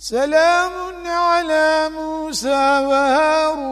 سلام على موسى وهارون.